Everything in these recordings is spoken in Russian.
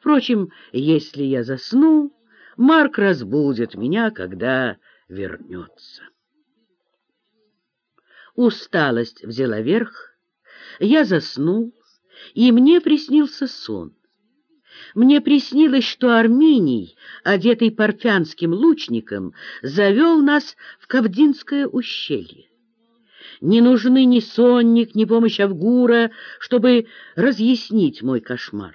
Впрочем, если я засну, Марк разбудит меня, когда вернется. Усталость взяла верх, я заснул, и мне приснился сон. Мне приснилось, что Арминий, одетый парфянским лучником, завел нас в Кавдинское ущелье. Не нужны ни сонник, ни помощь Авгура, чтобы разъяснить мой кошмар.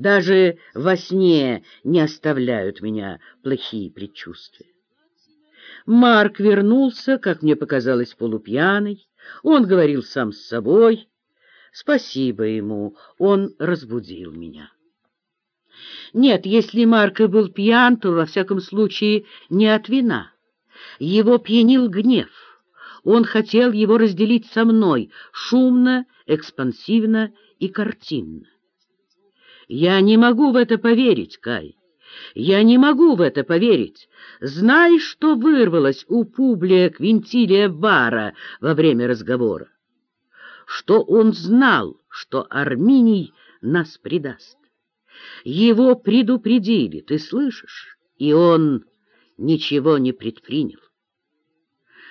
Даже во сне не оставляют меня плохие предчувствия. Марк вернулся, как мне показалось, полупьяный. Он говорил сам с собой. Спасибо ему, он разбудил меня. Нет, если Марк и был пьян, то, во всяком случае, не от вина. Его пьянил гнев. Он хотел его разделить со мной, шумно, экспансивно и картинно. Я не могу в это поверить, Кай. Я не могу в это поверить. Знаешь, что вырвалось у Публия Квинтилия Вара во время разговора? Что он знал, что Арминий нас предаст. Его предупредили, ты слышишь? И он ничего не предпринял.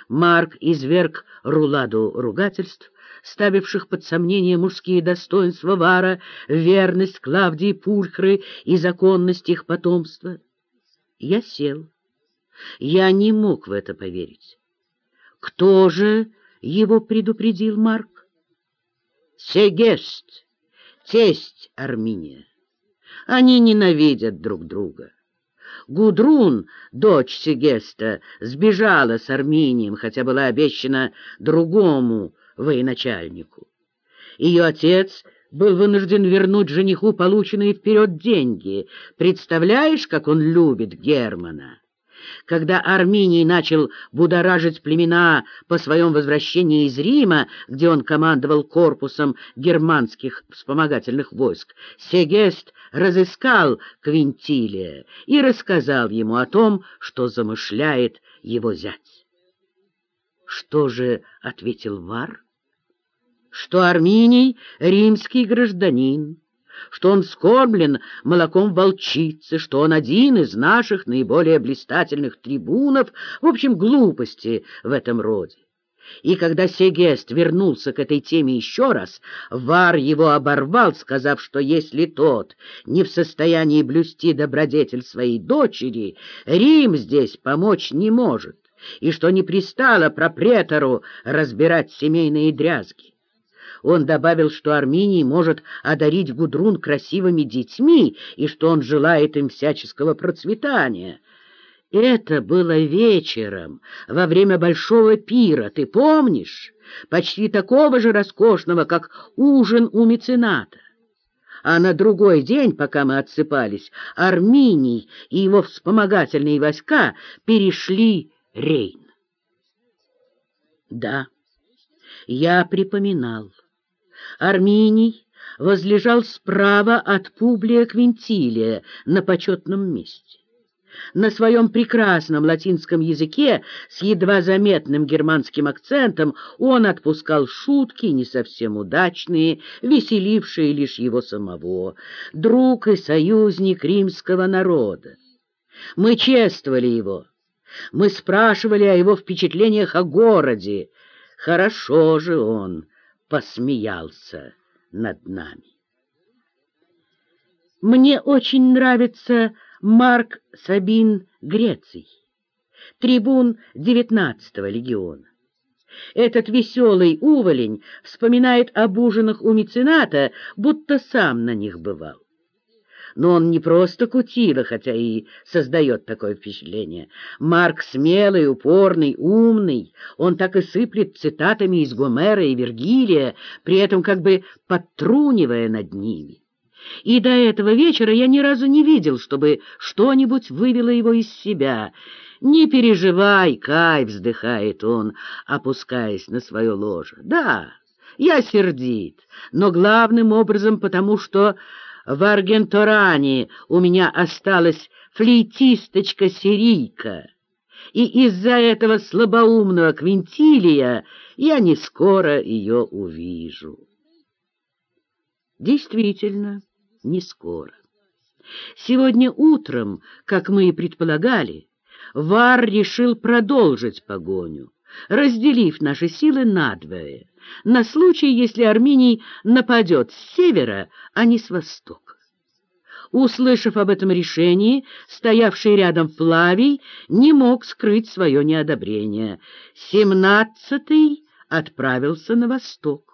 Марк изверг руладу ругательств, ставивших под сомнение мужские достоинства Вара, верность Клавдии Пульхры и законность их потомства. Я сел. Я не мог в это поверить. Кто же его предупредил Марк? Сегест, тесть Арминия. Они ненавидят друг друга. Гудрун, дочь Сегеста, сбежала с Арминием, хотя была обещана другому военачальнику. Ее отец был вынужден вернуть жениху полученные вперед деньги. Представляешь, как он любит Германа? Когда Арминий начал будоражить племена по своем возвращении из Рима, где он командовал корпусом германских вспомогательных войск, Сегест разыскал Квинтилия и рассказал ему о том, что замышляет его зять. «Что же?» — ответил Вар. «Что Арминий — римский гражданин» что он скормлен молоком волчицы, что он один из наших наиболее блистательных трибунов, в общем, глупости в этом роде. И когда Сегест вернулся к этой теме еще раз, Вар его оборвал, сказав, что если тот не в состоянии блюсти добродетель своей дочери, Рим здесь помочь не может, и что не пристало пропретору разбирать семейные дрязги. Он добавил, что Арминий может одарить Гудрун красивыми детьми и что он желает им всяческого процветания. Это было вечером, во время большого пира, ты помнишь? Почти такого же роскошного, как ужин у мецената. А на другой день, пока мы отсыпались, Арминий и его вспомогательные войска перешли Рейн. Да, я припоминал. Арминий возлежал справа от Публия Квинтилия на почетном месте. На своем прекрасном латинском языке с едва заметным германским акцентом он отпускал шутки, не совсем удачные, веселившие лишь его самого, друг и союзник римского народа. Мы чествовали его, мы спрашивали о его впечатлениях о городе. Хорошо же он посмеялся над нами. Мне очень нравится Марк Сабин Греций, трибун девятнадцатого легиона. Этот веселый уволень вспоминает об ужинах у мецената, будто сам на них бывал. Но он не просто кутила, хотя и создает такое впечатление. Марк смелый, упорный, умный. Он так и сыплет цитатами из Гомера и Вергилия, при этом как бы подтрунивая над ними. И до этого вечера я ни разу не видел, чтобы что-нибудь вывело его из себя. «Не переживай, Кай!» — вздыхает он, опускаясь на свое ложе. «Да, я сердит, но главным образом потому, что в Аргенторане у меня осталась флейтисточка-сирийка, и из-за этого слабоумного Квинтилия я не скоро ее увижу. Действительно, не скоро. Сегодня утром, как мы и предполагали, Вар решил продолжить погоню, разделив наши силы надвое, на случай, если Арминий нападет с севера, а не с востока. Услышав об этом решении, стоявший рядом Флавий не мог скрыть свое неодобрение. Семнадцатый отправился на восток.